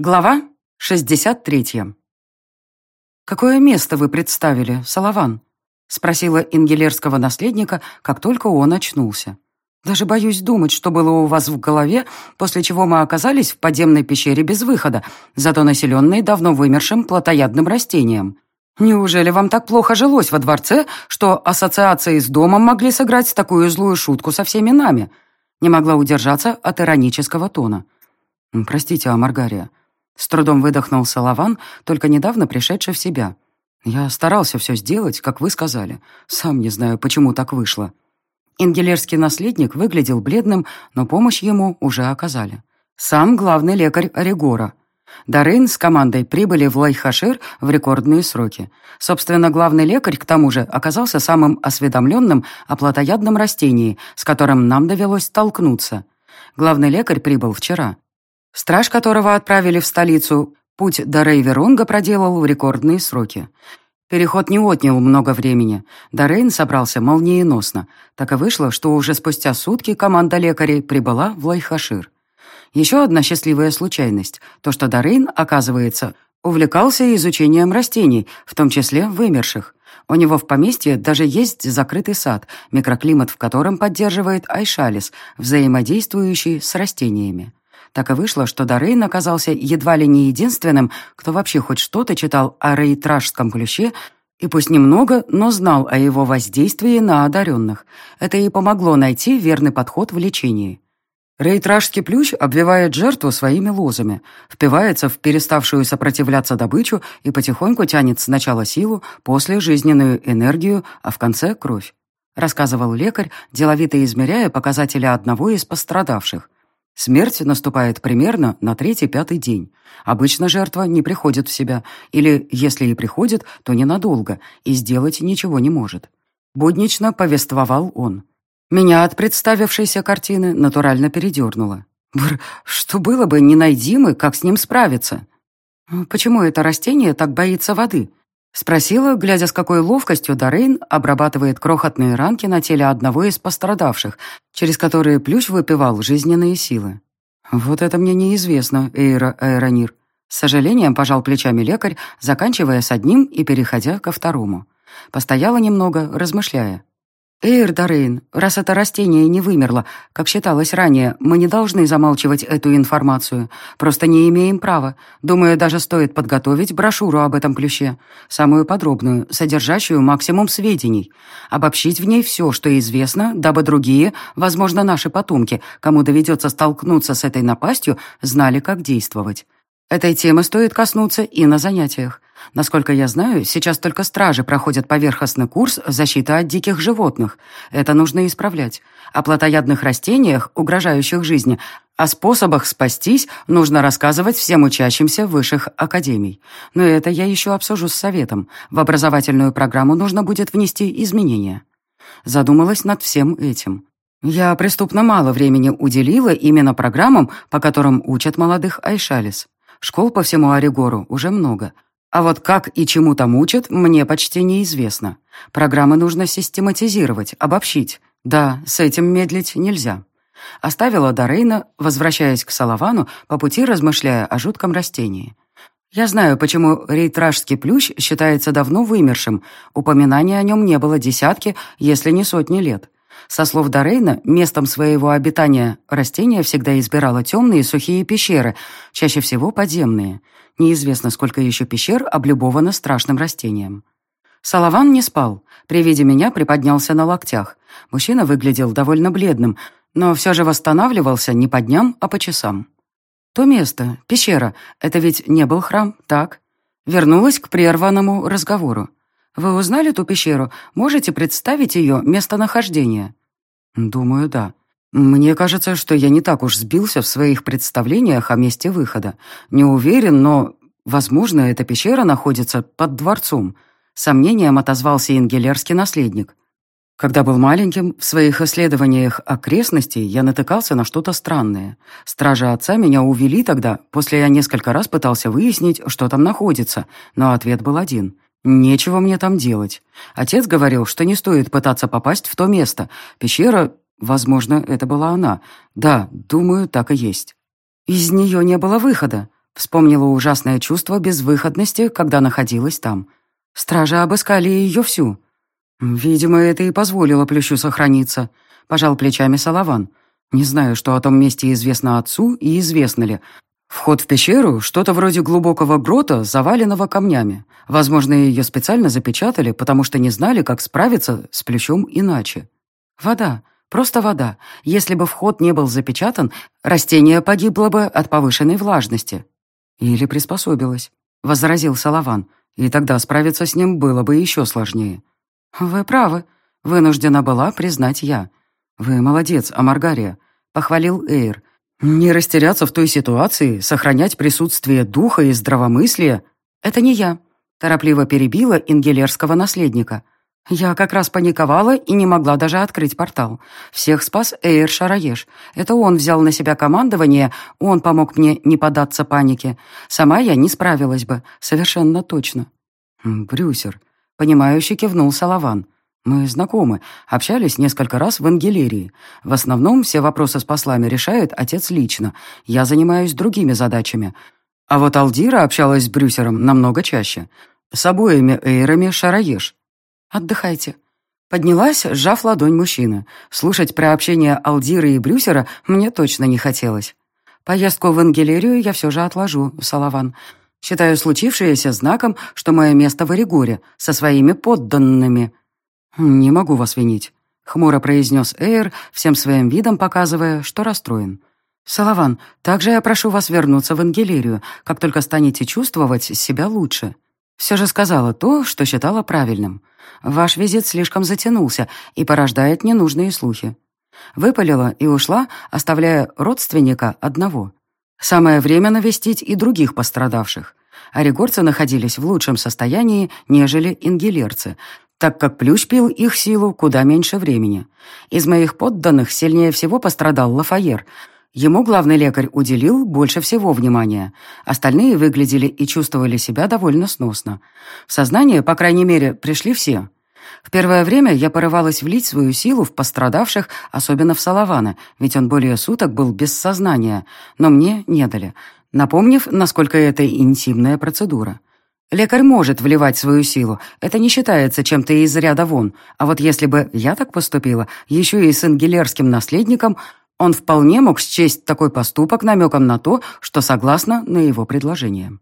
Глава 63. «Какое место вы представили, Салаван?» — спросила ингелерского наследника, как только он очнулся. «Даже боюсь думать, что было у вас в голове, после чего мы оказались в подземной пещере без выхода, зато населенной давно вымершим плотоядным растением. Неужели вам так плохо жилось во дворце, что ассоциации с домом могли сыграть такую злую шутку со всеми нами?» Не могла удержаться от иронического тона. «Простите, Амаргария», с трудом выдохнул Салаван, только недавно пришедший в себя. «Я старался все сделать, как вы сказали. Сам не знаю, почему так вышло». Ингелерский наследник выглядел бледным, но помощь ему уже оказали. Сам главный лекарь Оригора. Дарейн с командой прибыли в Лайхашир в рекордные сроки. Собственно, главный лекарь, к тому же, оказался самым осведомленным о плотоядном растении, с которым нам довелось столкнуться. Главный лекарь прибыл вчера страж которого отправили в столицу, путь до Рейверонга проделал в рекордные сроки. Переход не отнял много времени. Дорейн собрался молниеносно. Так и вышло, что уже спустя сутки команда лекарей прибыла в Лайхашир. Еще одна счастливая случайность — то, что Дорейн, оказывается, увлекался изучением растений, в том числе вымерших. У него в поместье даже есть закрытый сад, микроклимат в котором поддерживает Айшалис, взаимодействующий с растениями. Так и вышло, что Дорейн оказался едва ли не единственным, кто вообще хоть что-то читал о рейтражском ключе, и пусть немного, но знал о его воздействии на одаренных. Это и помогло найти верный подход в лечении. Рейтражский плющ обвивает жертву своими лозами, впивается в переставшую сопротивляться добычу и потихоньку тянет сначала силу, после жизненную энергию, а в конце — кровь. Рассказывал лекарь, деловито измеряя показатели одного из пострадавших. Смерть наступает примерно на третий-пятый день. Обычно жертва не приходит в себя, или, если и приходит, то ненадолго, и сделать ничего не может. Буднично повествовал он. Меня от представившейся картины натурально передернуло. Бр, что было бы, не найди мы, как с ним справиться? Почему это растение так боится воды? Спросила, глядя, с какой ловкостью Дорейн обрабатывает крохотные ранки на теле одного из пострадавших, через которые плющ выпивал жизненные силы. «Вот это мне неизвестно, Эйра Аэронир». С сожалением пожал плечами лекарь, заканчивая с одним и переходя ко второму. Постояла немного, размышляя. «Эйр Дорейн, раз это растение не вымерло, как считалось ранее, мы не должны замалчивать эту информацию. Просто не имеем права. Думаю, даже стоит подготовить брошюру об этом ключе. Самую подробную, содержащую максимум сведений. Обобщить в ней все, что известно, дабы другие, возможно, наши потомки, кому доведется столкнуться с этой напастью, знали, как действовать. Этой темы стоит коснуться и на занятиях. Насколько я знаю, сейчас только стражи проходят поверхностный курс защиты от диких животных. Это нужно исправлять. О плотоядных растениях, угрожающих жизни, о способах спастись нужно рассказывать всем учащимся высших академий. Но это я еще обсужу с советом. В образовательную программу нужно будет внести изменения. Задумалась над всем этим. Я преступно мало времени уделила именно программам, по которым учат молодых Айшалис. Школ по всему Орегору уже много. А вот как и чему там учат, мне почти неизвестно. Программы нужно систематизировать, обобщить. Да, с этим медлить нельзя. Оставила Дорейна, возвращаясь к Салавану, по пути размышляя о жутком растении. Я знаю, почему рейтражский плющ считается давно вымершим. Упоминаний о нем не было десятки, если не сотни лет. Со слов Дорейна, местом своего обитания растение всегда избирало темные сухие пещеры, чаще всего подземные. Неизвестно, сколько еще пещер облюбовано страшным растением. Салаван не спал. При виде меня приподнялся на локтях. Мужчина выглядел довольно бледным, но все же восстанавливался не по дням, а по часам. То место, пещера, это ведь не был храм, так? Вернулась к прерванному разговору. Вы узнали ту пещеру? Можете представить ее местонахождение? Думаю, да. Мне кажется, что я не так уж сбился в своих представлениях о месте выхода. Не уверен, но, возможно, эта пещера находится под дворцом. Сомнением отозвался ингелерский наследник. Когда был маленьким, в своих исследованиях окрестностей я натыкался на что-то странное. Стражи отца меня увели тогда, после я несколько раз пытался выяснить, что там находится, но ответ был один — Нечего мне там делать. Отец говорил, что не стоит пытаться попасть в то место. Пещера, возможно, это была она. Да, думаю, так и есть. Из нее не было выхода. Вспомнила ужасное чувство безвыходности, когда находилась там. Стражи обыскали ее всю. Видимо, это и позволило Плющу сохраниться. Пожал плечами Салаван. Не знаю, что о том месте известно отцу и известно ли. Вход в пещеру — что-то вроде глубокого грота, заваленного камнями. Возможно, ее специально запечатали, потому что не знали, как справиться с плющом иначе. Вода. Просто вода. Если бы вход не был запечатан, растение погибло бы от повышенной влажности. Или приспособилось, — возразил Салаван. И тогда справиться с ним было бы еще сложнее. Вы правы. Вынуждена была признать я. Вы молодец, Амаргария, — похвалил Эйр. Не растеряться в той ситуации, сохранять присутствие духа и здравомыслия — это не я. Торопливо перебила ингелерского наследника — я как раз паниковала и не могла даже открыть портал. Всех спас Эйр Шараеш. Это он взял на себя командование, он помог мне не поддаться панике. Сама я не справилась бы, совершенно точно. Брюсер. Понимающе кивнул Салаван. Мы знакомы, общались несколько раз в Ангелерии. В основном все вопросы с послами решает отец лично. Я занимаюсь другими задачами. А вот Алдира общалась с Брюсером намного чаще. С обоими Эйрами Шараеш. «Отдыхайте». Поднялась, сжав ладонь мужчины. Слушать про общение Алдира и Брюсера мне точно не хотелось. Поездку в Ангелерию я все же отложу, Салаван. Считаю случившееся знаком, что мое место в Оригоре, со своими подданными. «Не могу вас винить», — хмуро произнес Эйр, всем своим видом показывая, что расстроен. «Салаван, также я прошу вас вернуться в Ангелерию, как только станете чувствовать себя лучше». Все же сказала то, что считала правильным. Ваш визит слишком затянулся и порождает ненужные слухи. Выпалила и ушла, оставляя родственника одного. Самое время навестить и других пострадавших. Оригорцы находились в лучшем состоянии, нежели ингелерцы, так как Плющ пил их силу куда меньше времени. Из моих подданных сильнее всего пострадал Лафайер — Ему главный лекарь уделил больше всего внимания. Остальные выглядели и чувствовали себя довольно сносно. В сознание, по крайней мере, пришли все. В первое время я порывалась влить свою силу в пострадавших, особенно в Салавана, ведь он более суток был без сознания, но мне не дали, напомнив, насколько это интимная процедура. Лекарь может вливать свою силу, это не считается чем-то из ряда вон, а вот если бы я так поступила, еще и с ангелерским наследником, он вполне мог счесть такой поступок намеком на то, что согласна на его предложение.